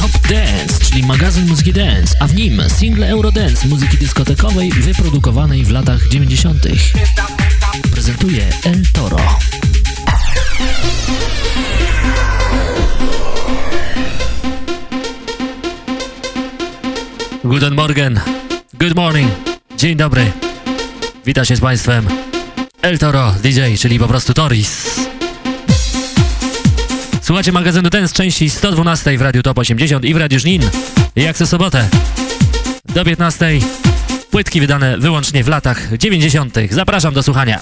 Top Dance, czyli magazyn muzyki dance, a w nim single Eurodance muzyki dyskotekowej wyprodukowanej w latach 90. Prezentuje El Toro. Guten Morgen, good morning, dzień dobry. Witam się z Państwem. El Toro DJ, czyli po prostu Toris. Słuchajcie magazynu Ten z części 112 w Radiu Top 80 i w Radiu Żnin. Jak co sobotę do 15. Płytki wydane wyłącznie w latach 90. Zapraszam do słuchania.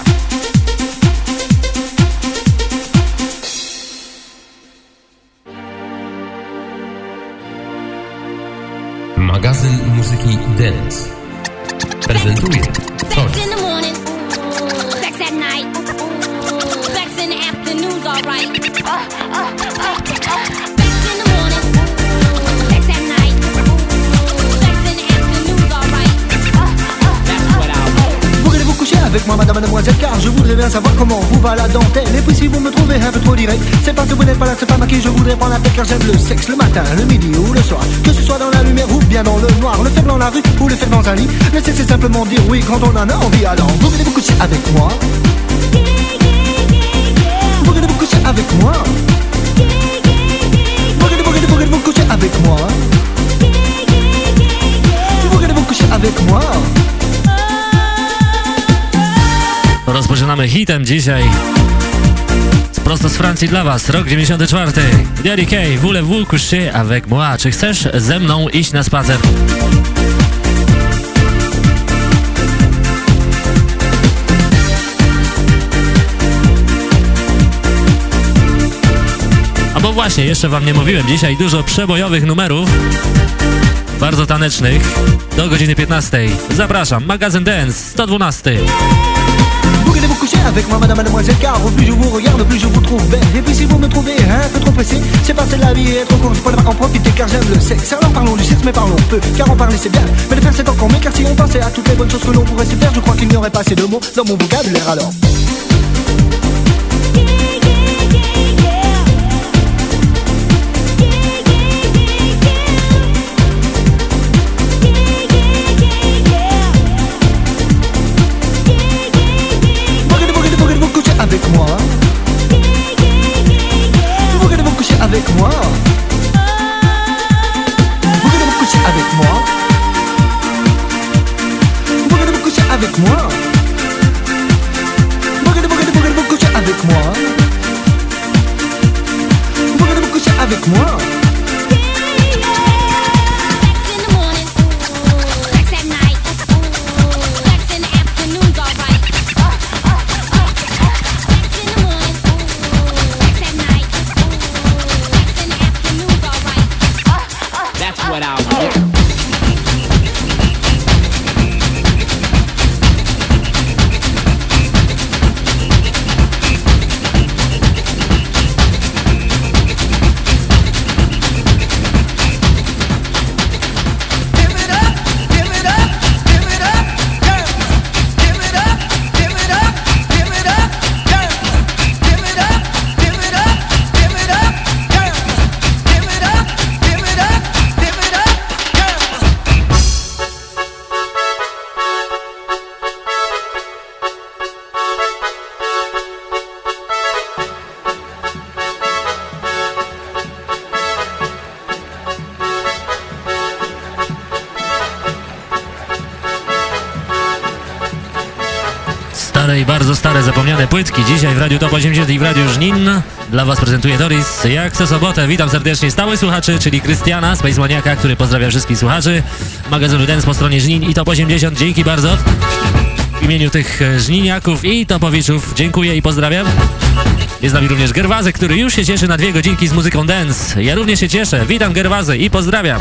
Magazyn muzyki Dance prezentuje Toris. Avec moi, madame, mademoiselle, car je voudrais bien savoir comment vous va la dentelle. Et puis si vous me trouvez un peu trop direct, c'est parce que vous n'êtes pas là, c'est pas qui je voudrais prendre la tête, car j'aime le sexe le matin, le midi ou le soir. Que ce soit dans la lumière ou bien dans le noir, le faire dans la rue ou le faire dans un lit. Le sexe, c'est simplement dire oui quand on en a envie. Alors, vous voulez vous coucher avec moi Vous voulez vous coucher avec moi Vous voulez, vous voulez, vous voulez vous coucher avec moi Vous voulez vous coucher avec moi Rozpoczynamy hitem dzisiaj. Prosto z Francji dla Was, rok 94. Daddy K, voulez-vous coucher avec moi? Czy chcesz ze mną iść na spacer? Bo właśnie, jeszcze Wam nie mówiłem, dzisiaj dużo przebojowych numerów, bardzo tanecznych, do godziny 15. Zapraszam, magazyn Dance 112. Avec moi, madame, mademoiselle Car au plus je vous regarde, plus je vous trouve belle. Et puis si vous me trouvez un peu trop pressé C'est parce que la vie est trop courte, je pourrais en profiter Car j'aime le sexe, alors parlons du sexe mais parlons peu Car en parler c'est bien, mais le faire c'est encore mieux Car si on pensait à toutes les bonnes choses que l'on pourrait se faire Je crois qu'il n'y aurait pas assez de mots dans mon vocabulaire alors płytki. Dzisiaj w Radiu Top 80 i w Radiu Żnin dla Was prezentuje Doris. Jak co sobotę, witam serdecznie stałych słuchaczy, czyli Krystiana, Space Maniaka, który pozdrawia wszystkich słuchaczy. Magazynu Dance po stronie Żnin i Top 80. Dzięki bardzo. W imieniu tych żniniaków i topowiczów dziękuję i pozdrawiam. Jest z nami również Gerwazy, który już się cieszy na dwie godzinki z muzyką dance. Ja również się cieszę. Witam Gerwazy i pozdrawiam.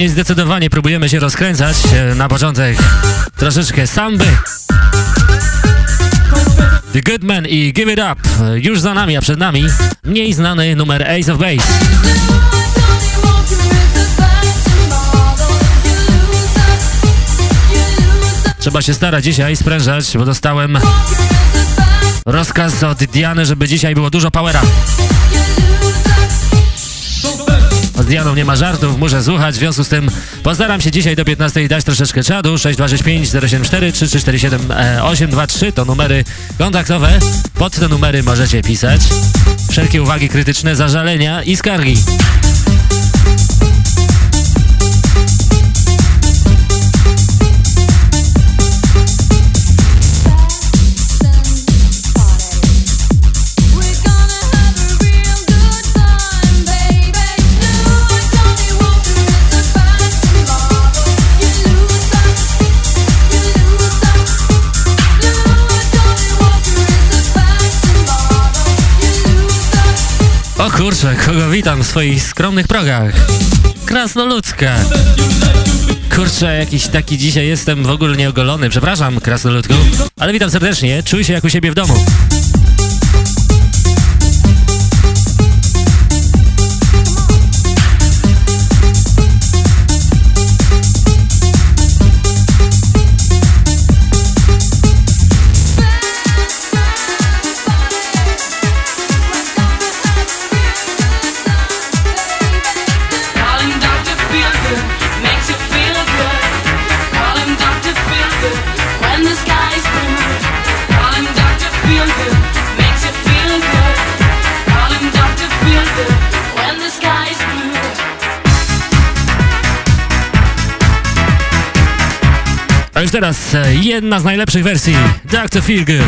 I zdecydowanie próbujemy się rozkręcać. E, na początek troszeczkę samby. The Good Man i Give It Up e, już za nami, a przed nami mniej znany numer Ace of Base. Trzeba się starać dzisiaj sprężać, bo dostałem rozkaz od Diany, żeby dzisiaj było dużo powera. Dianą nie ma żartów, muszę słuchać, w związku z tym postaram się dzisiaj do 15 dać troszeczkę czadu. 6265 074 3347 823 to numery kontaktowe. Pod te numery możecie pisać wszelkie uwagi krytyczne, zażalenia i skargi. O kurczę, kogo witam w swoich skromnych progach. Krasnoludzka. Kurczę, jakiś taki dzisiaj jestem w ogóle nieogolony. Przepraszam, krasnoludku. Ale witam serdecznie. Czuj się jak u siebie w domu. Już teraz e, jedna z najlepszych wersji. Dr. Feelgood.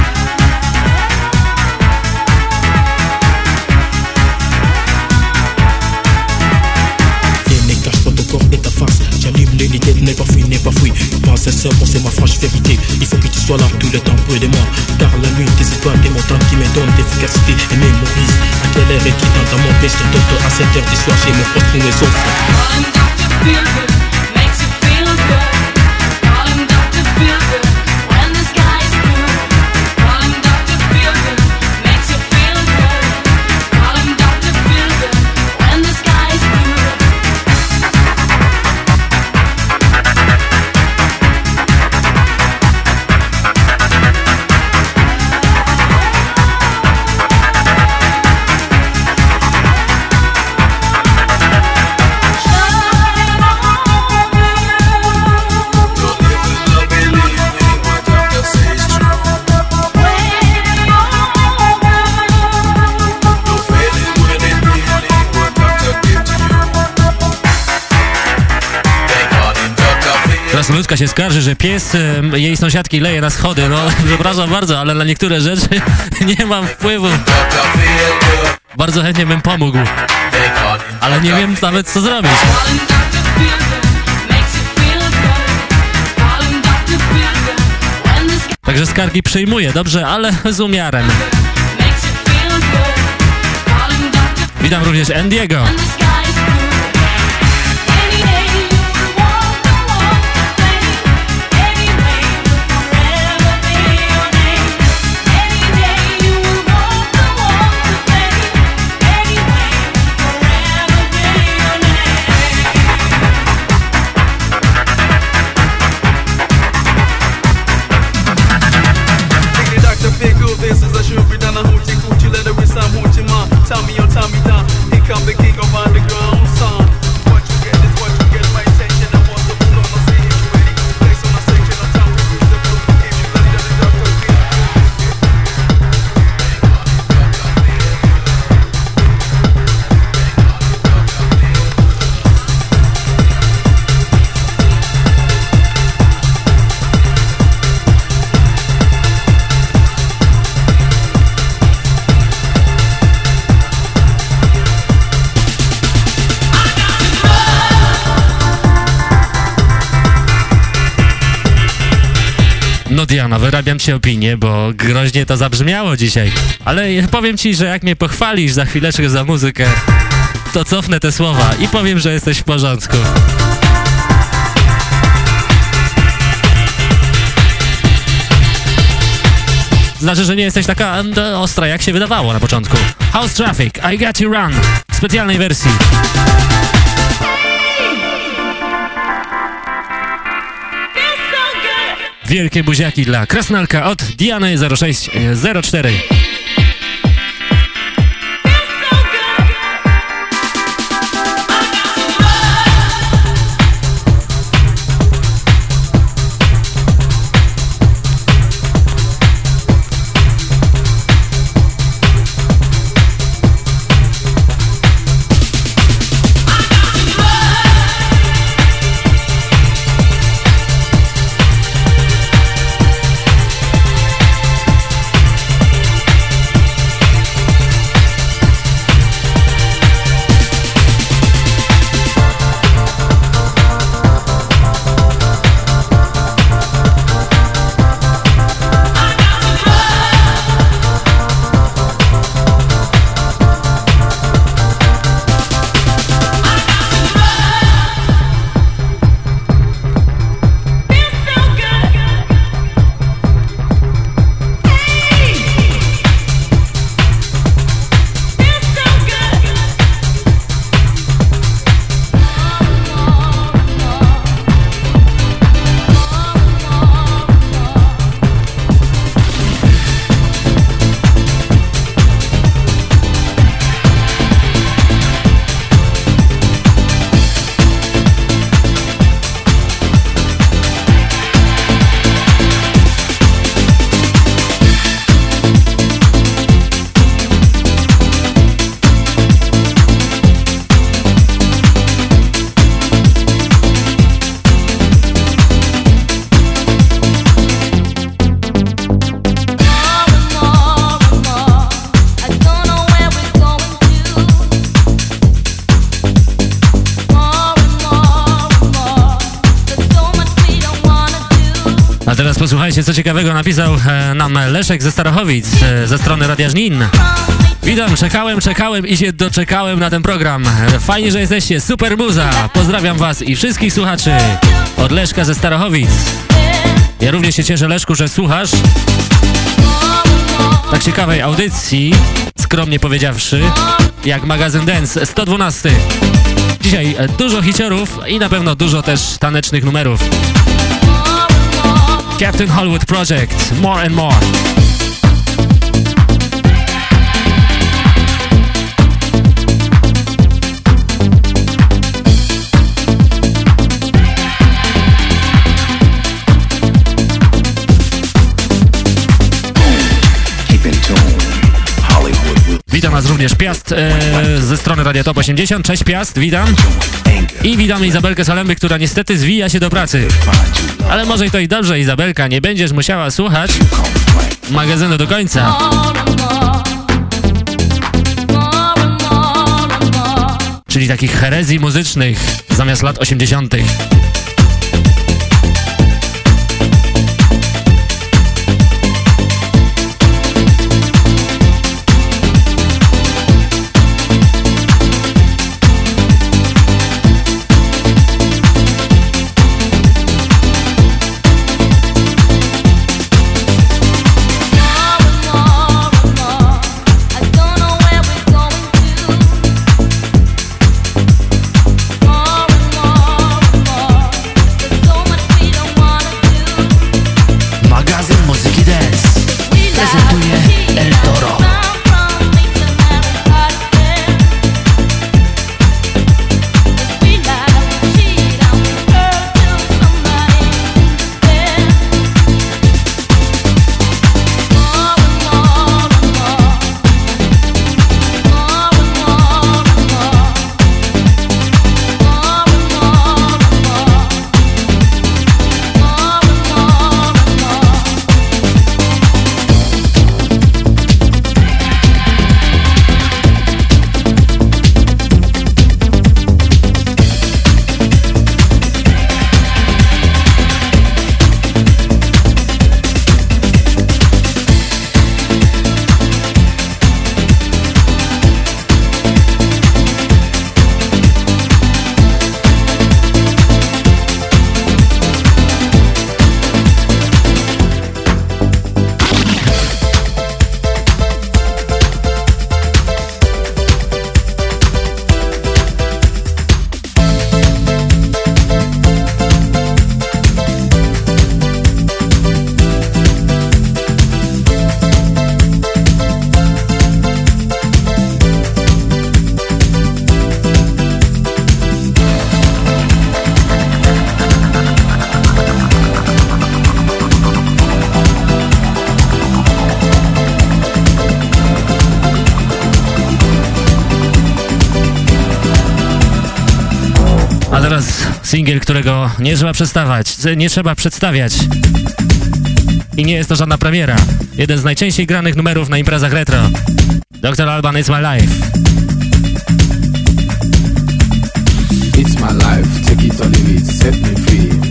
n'est pas fui, n'est pas fui. Moi sincèrement c'est ma franche vérité. Il faut que tu sois là tout le temps près de moi. Car la nuit tes étoiles, tes montagnes qui me donnent d'efficacité et mémorise À quelle heure est-il dans mon best Docteur à 7 heures du soir chez mon poste pour mes offres Krasnoludka się skarży, że pies jej sąsiadki leje na schody. No, przepraszam bardzo, ale na niektóre rzeczy nie mam wpływu. Bardzo chętnie bym pomógł, ale nie wiem nawet co zrobić. Także skargi przyjmuję, dobrze, ale z umiarem. Witam również Andiego. no Diana, wyrabiam ci opinię, bo groźnie to zabrzmiało dzisiaj. Ale powiem ci, że jak mnie pochwalisz za chwileczkę za muzykę, to cofnę te słowa i powiem, że jesteś w porządku. Znaczy, że nie jesteś taka ostra, jak się wydawało na początku. House Traffic, I Got You Run, w specjalnej wersji. Wielkie buziaki dla Krasnalka od Diany 0604. Posłuchajcie, co ciekawego napisał e, nam Leszek ze Starachowic, e, ze strony Radia Żnin. Witam, czekałem, czekałem i się doczekałem na ten program. E, fajnie, że jesteście, super muza. Pozdrawiam was i wszystkich słuchaczy od Leszka ze Starachowic. Ja również się cieszę, Leszku, że słuchasz tak ciekawej audycji, skromnie powiedziawszy, jak magazyn Dance 112. Dzisiaj dużo hiciorów i na pewno dużo też tanecznych numerów. Captain Hollywood Project, more and more. Witam nas również Piast e, ze strony Radio Top 80. Cześć Piast, witam. I witam Izabelkę Salemby, która niestety zwija się do pracy. Ale może i to i dobrze, Izabelka, nie będziesz musiała słuchać magazynu do końca. Czyli takich herezji muzycznych zamiast lat 80. teraz singiel, którego nie trzeba przestawać, nie trzeba przedstawiać. I nie jest to żadna premiera. Jeden z najczęściej granych numerów na imprezach retro. Dr. Alban is my life. It's my life, take it or leave it, set me free.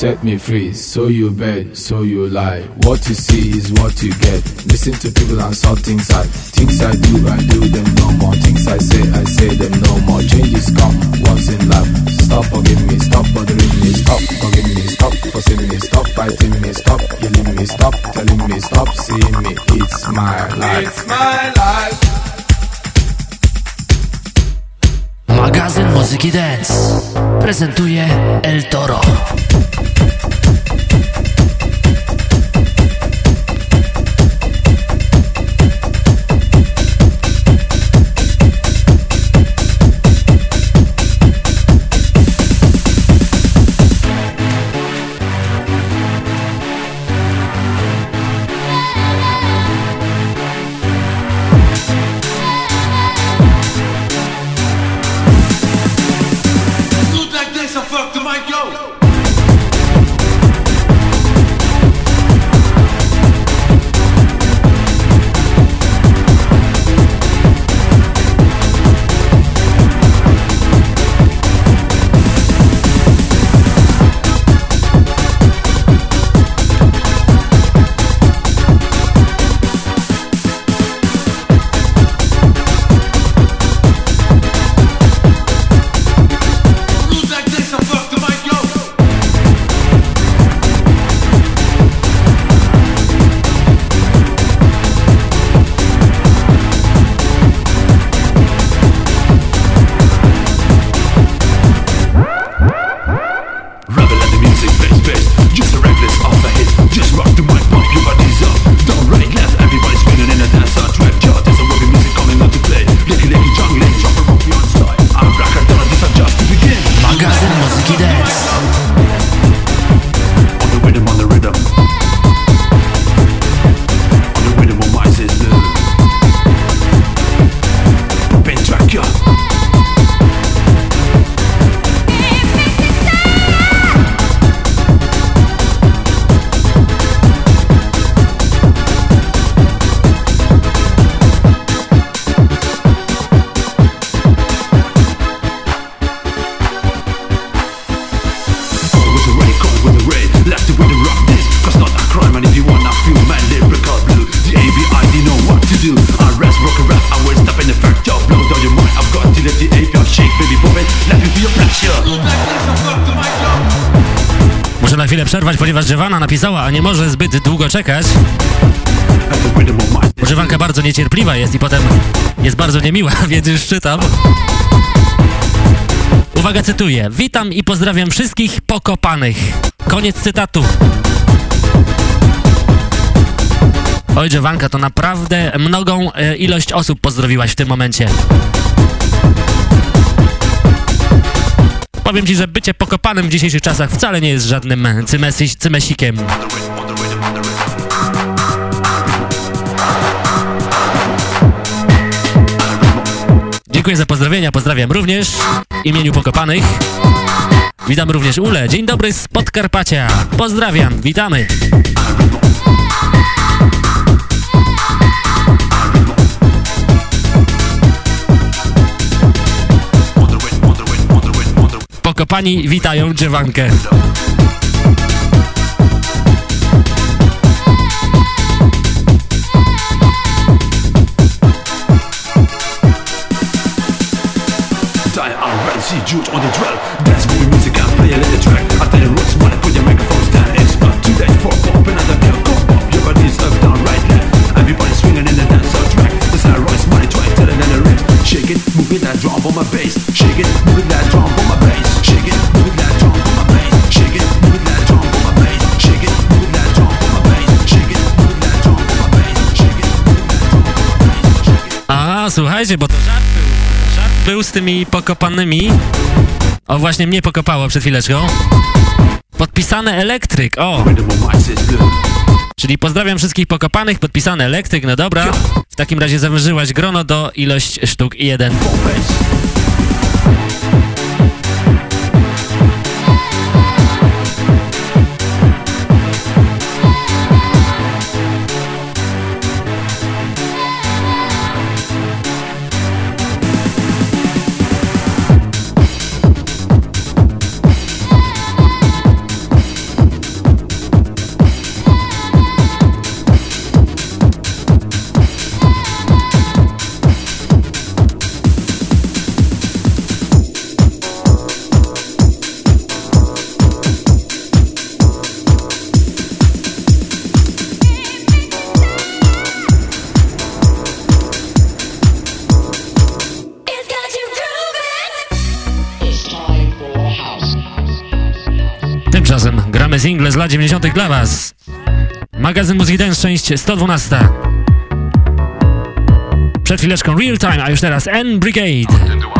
Set me free, so you bet, so you lie. What you see is what you get. Listen to people and saw things I things I do, I do them no more. Things I say, I say them no more. Changes come once in life. Stop bugging me, stop bothering me, stop bugging me, stop fussing me, stop fighting me, stop yelling me, stop telling me, stop seeing me. It's my life. It's my life. Magazyn muzyki dance prezentuje El Toro. Chwilę przerwać, ponieważ Dziewana napisała, a nie może zbyt długo czekać. Używanka bardzo niecierpliwa jest i potem jest bardzo niemiła, więc już czytam. Uwaga, cytuję. Witam i pozdrawiam wszystkich pokopanych. Koniec cytatu. Oj, Dziewanka, to naprawdę mnogą e, ilość osób pozdrowiłaś w tym momencie. Powiem ci, że bycie pokopanym w dzisiejszych czasach wcale nie jest żadnym cymesi, cymesikiem. Dziękuję za pozdrowienia, pozdrawiam również w imieniu pokopanych. Witam również Ule. Dzień dobry z Podkarpacia. Pozdrawiam, witamy. Pokopani witają dziewankę. Already, on the drill. Dance movie music and play track. I tell what's money, put your microphones down. It's not too late for pop up, down, right, swinging in the dance track. The sound rise money, try to tell and the rip. Shake it, move it, that drum on my bass. Shake it, move it, that drum on my bass słuchajcie, bo to żart był. Żart był z tymi pokopanymi. O, właśnie mnie pokopało przed chwileczką. Podpisane elektryk, o! Czyli pozdrawiam wszystkich pokopanych, podpisane elektryk, no dobra. W takim razie zawężyłaś grono do ilość sztuk i jeden. Single z lat 90. dla was. Magazyn Muzyki Dance, część 112. Przed chwileczką Real Time, a już teraz N Brigade.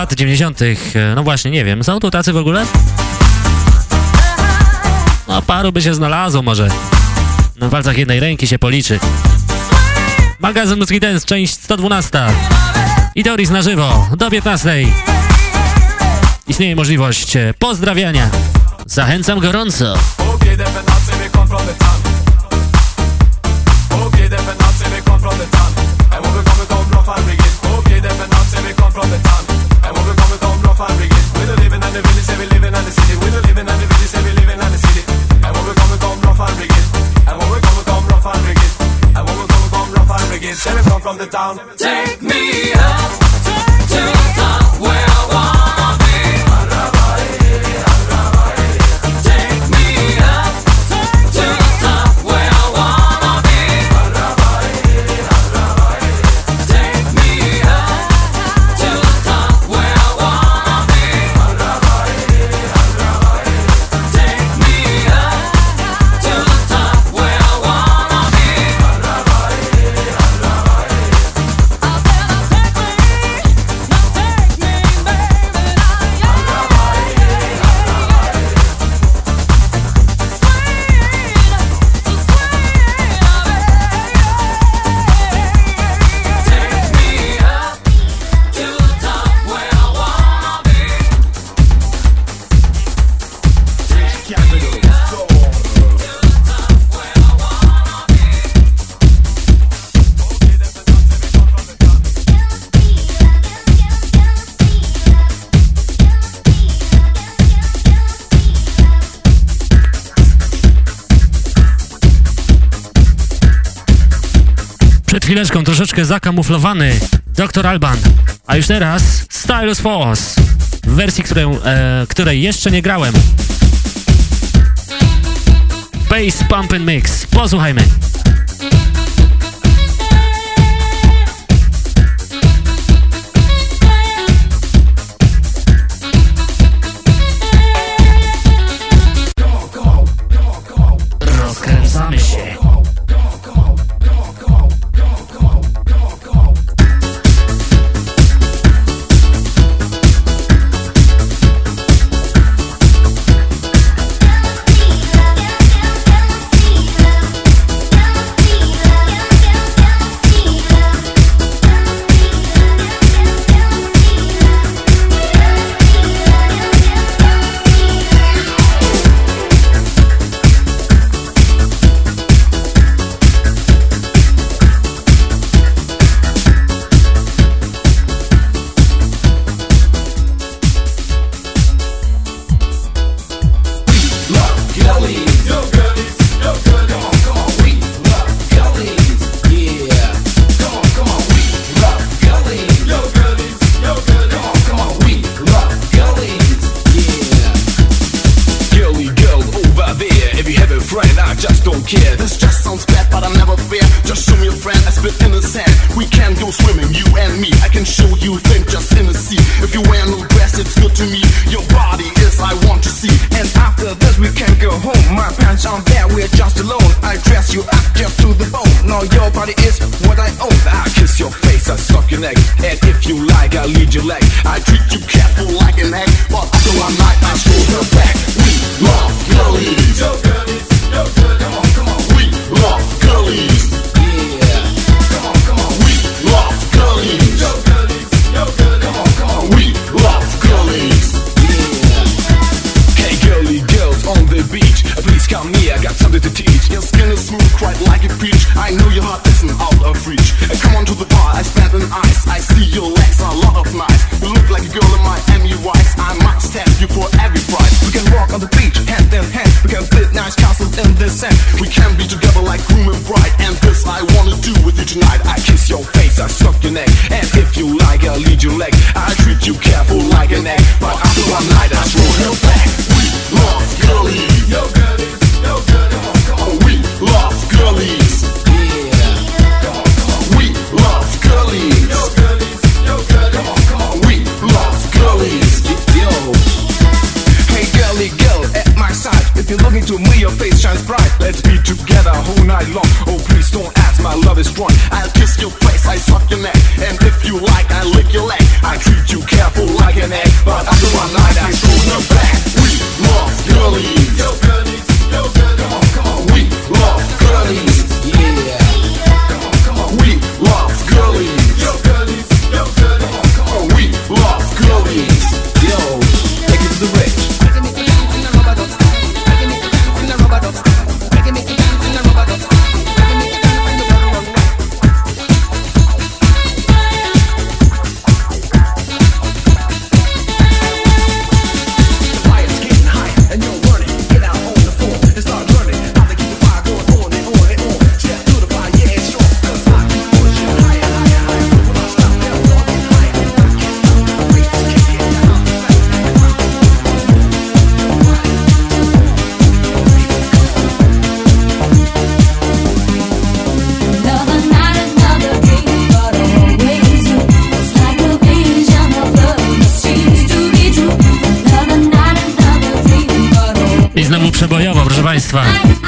lat 90. E, no właśnie, nie wiem. Są tu tacy w ogóle? No paru by się znalazło może. Na palcach jednej ręki się policzy. Magazyn Muski Dance, część 112. I Doris na żywo, do 15. Istnieje możliwość e, pozdrawiania. Zachęcam gorąco. from the town. Seven come from the town. Take me out. troszeczkę zakamuflowany Dr. Alban. A już teraz Stylus Force w wersji, której, e, której jeszcze nie grałem. Bass Pump Mix. Posłuchajmy.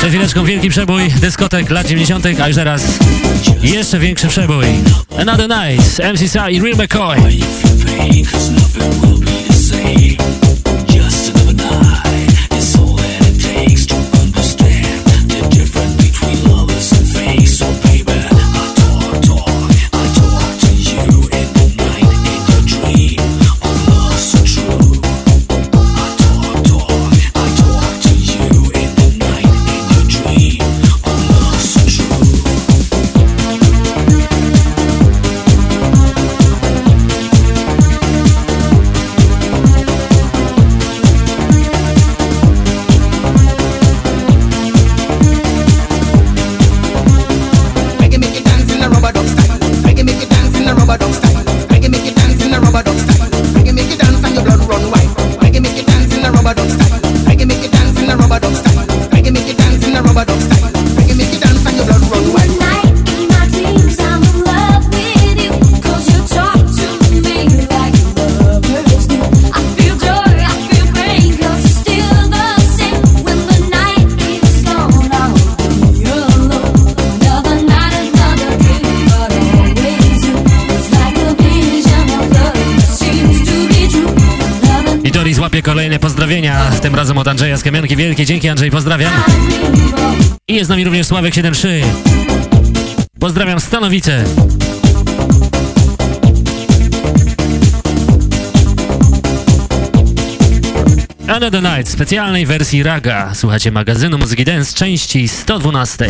Przed chwileczką wielki przebój dyskotek lat 90., a już zaraz jeszcze większy przebój. Another Night, MC Sai i Real McCoy. razem od Andrzeja z Kamianki. Wielkie dzięki Andrzej, pozdrawiam. I jest z nami również Sławek73. Pozdrawiam Stanowice. Another Night, specjalnej wersji Raga. Słuchacie magazynu Muzyki Dance części 112.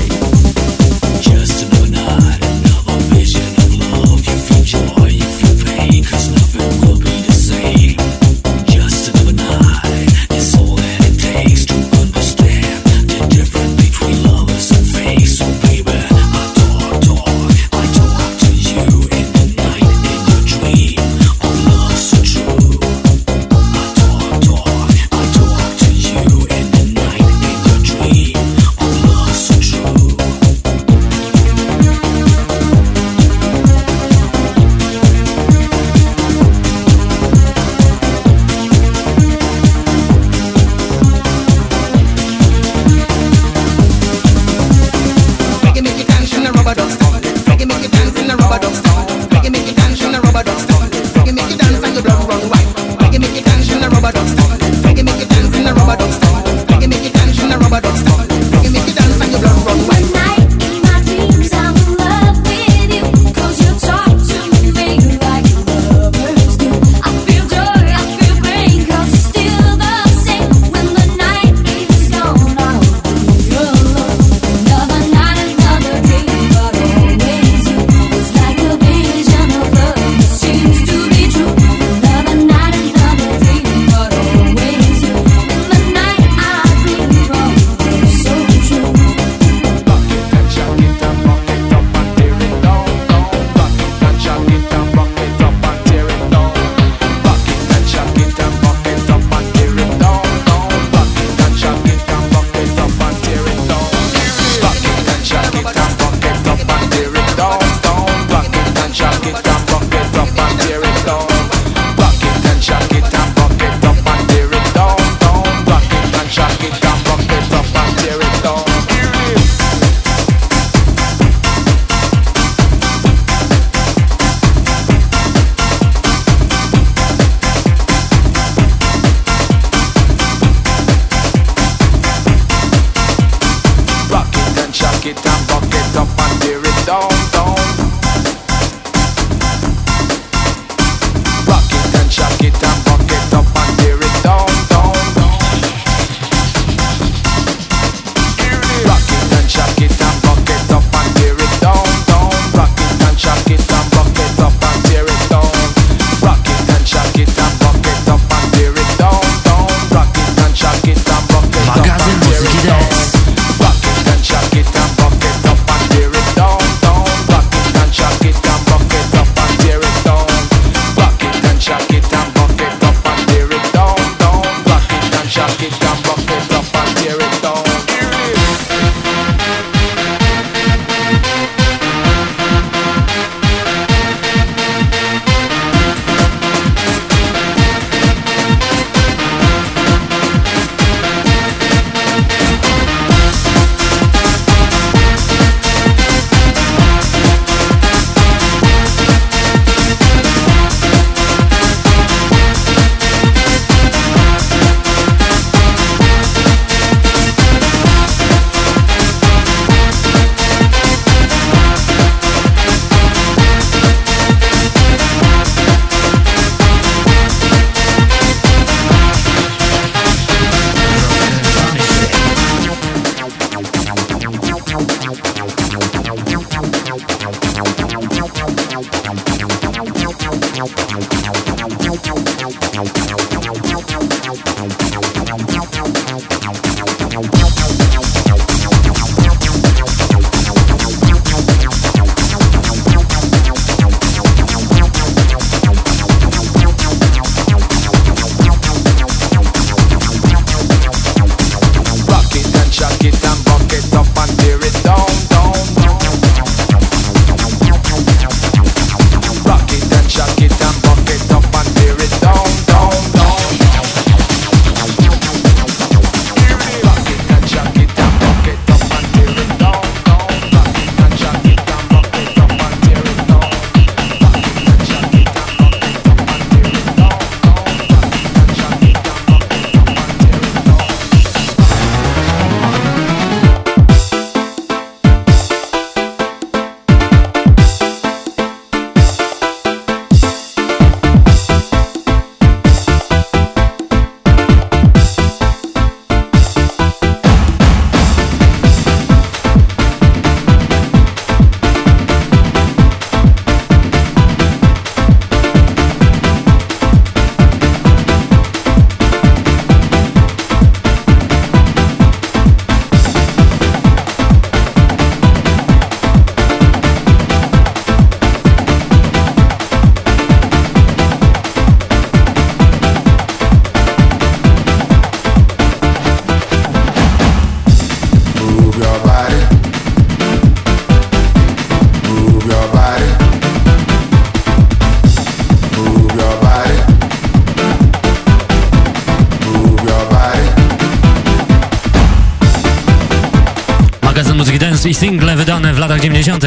80.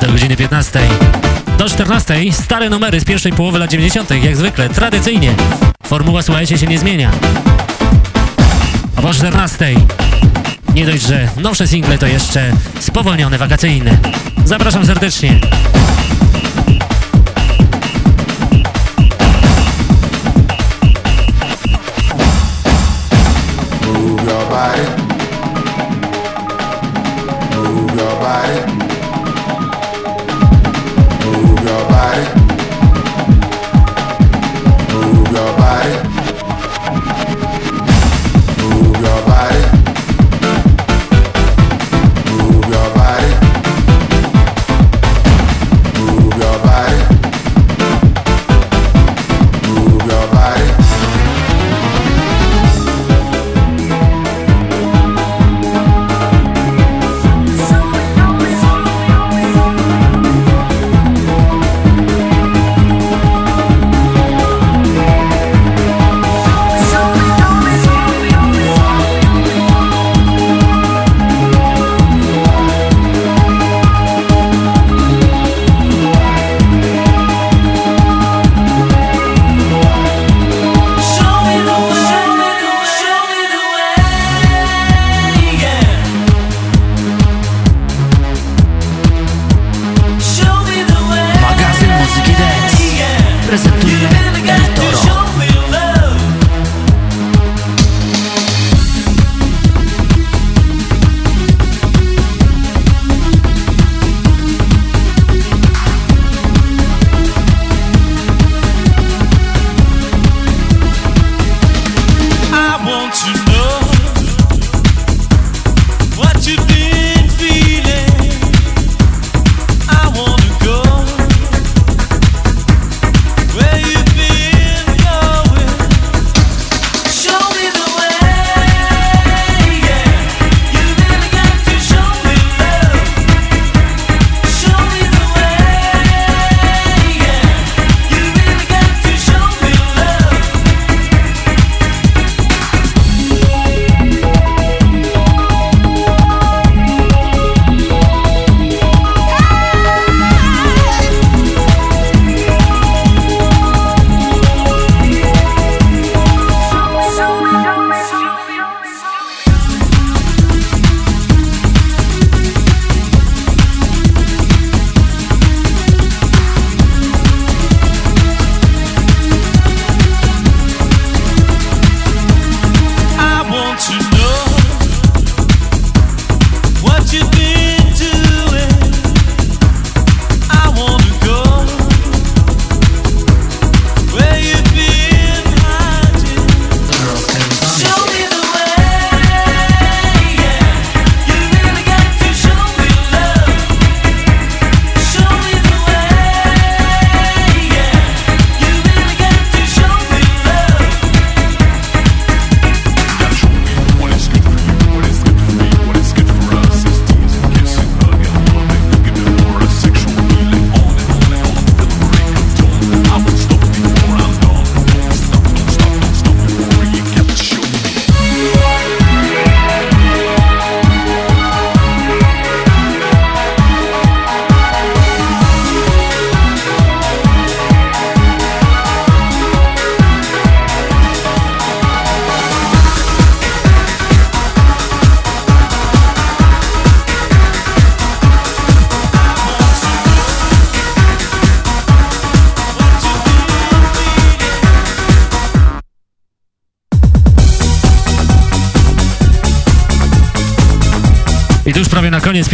do godziny 15. Do 14 stare numery z pierwszej połowy lat 90. jak zwykle, tradycyjnie. Formuła słuchajcie się nie zmienia. A po 14 nie dość, że nowsze single to jeszcze spowolnione wakacyjne. Zapraszam serdecznie.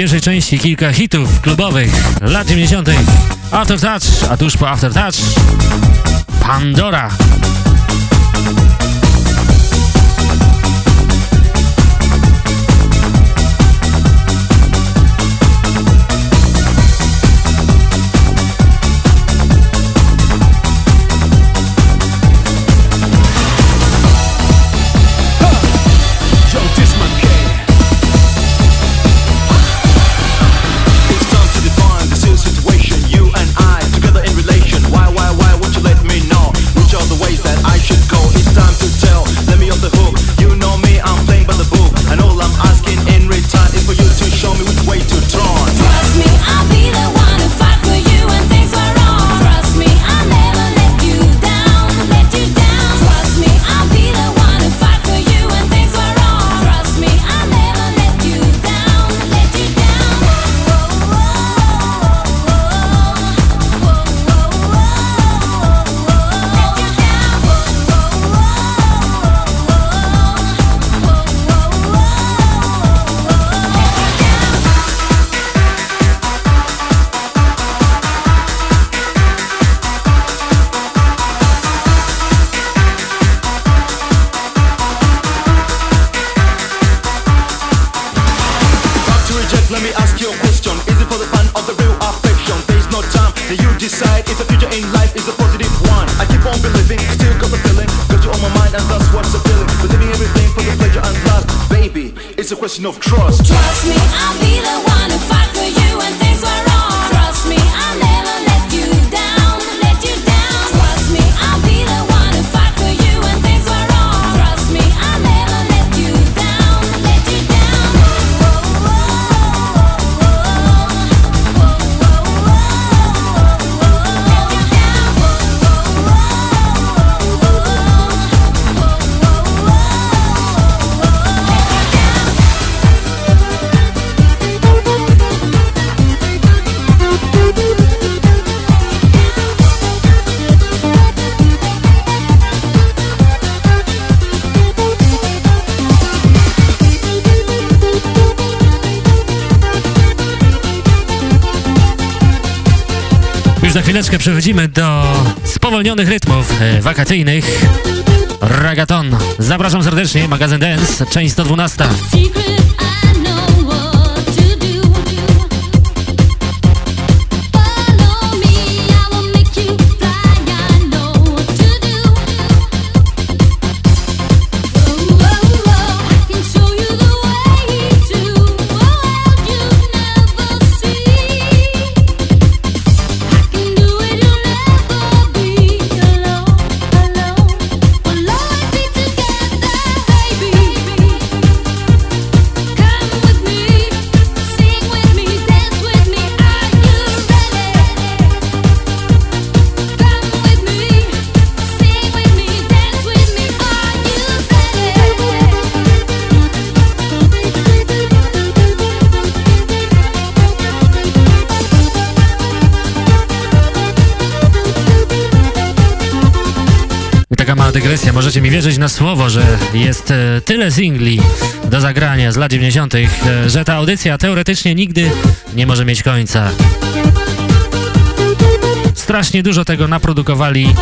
pierwszej części kilka hitów klubowych lat 90. After Touch, a tuż po After Touch Pandora. przechodzimy do spowolnionych rytmów e, wakacyjnych. Ragaton. Zapraszam serdecznie, magazyn Dance, część 112. możecie mi wierzyć na słowo, że jest e, tyle singli do zagrania z lat 90., e, że ta audycja teoretycznie nigdy nie może mieć końca. Strasznie dużo tego naprodukowali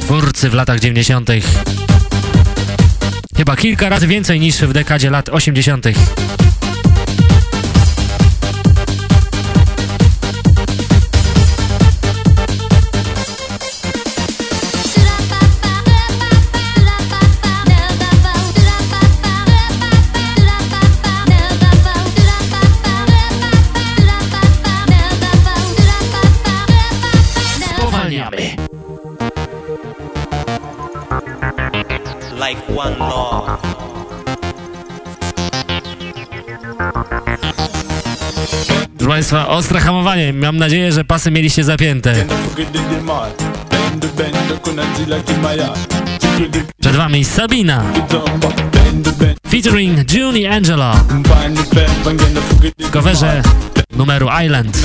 twórcy w latach 90. Chyba kilka razy więcej niż w dekadzie lat 80. Państwa, ostre hamowanie. Mam nadzieję, że pasy mieliście zapięte. Przed Wami Sabina. Featuring Junie Angelo. W coverze numeru Island.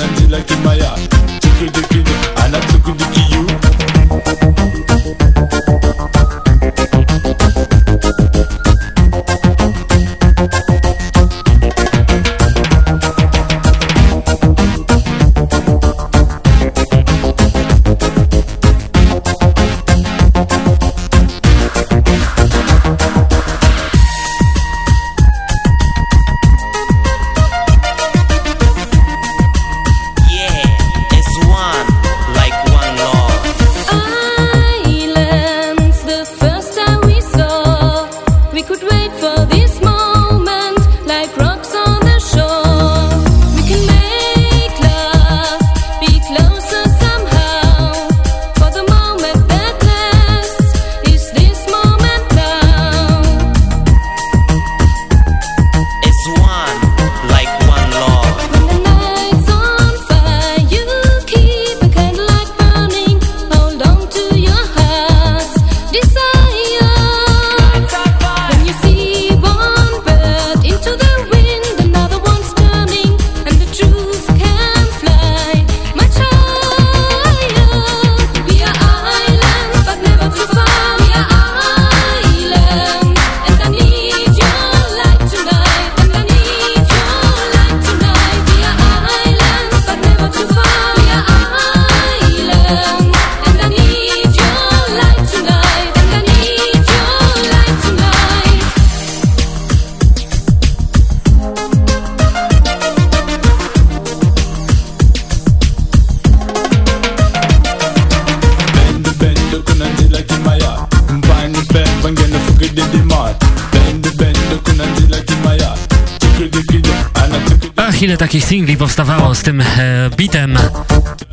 Ach, takich singli powstawało z tym e,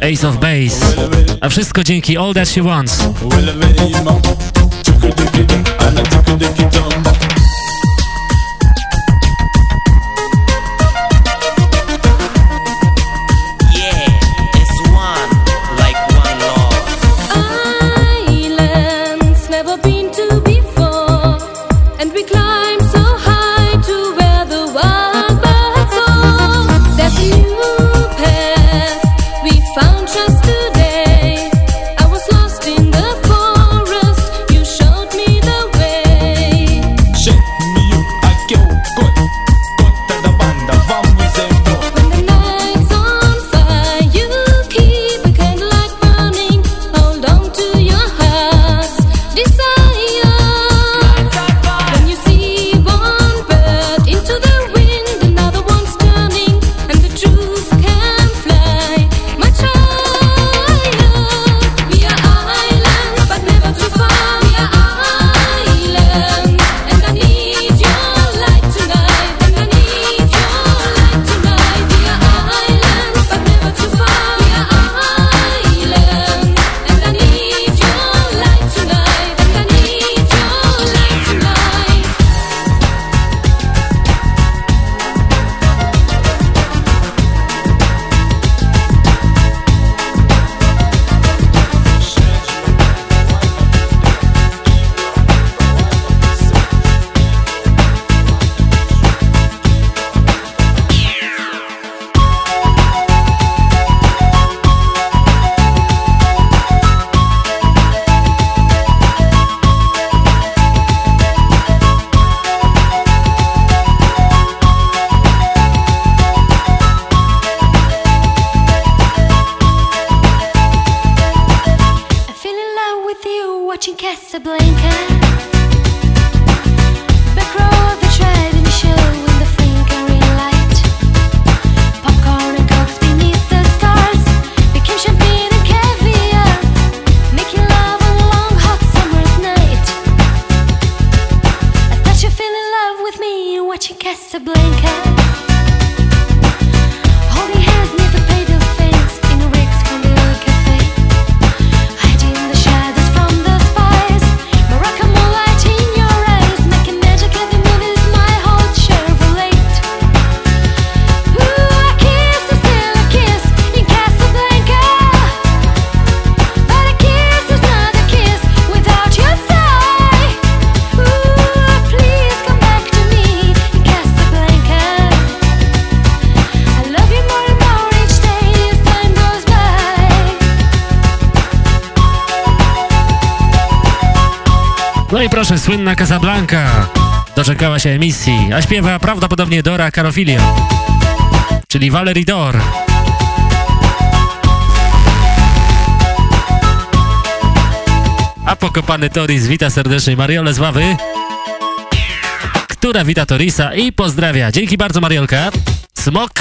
Ace of Base. A wszystko dzięki All That She Wants. doczekała się emisji, a śpiewa prawdopodobnie Dora Carofilia, czyli Valerie Dor. A pokopany Toris wita serdecznie Mariolę z Ławy, która wita Torisa i pozdrawia. Dzięki bardzo Mariolka. Smok.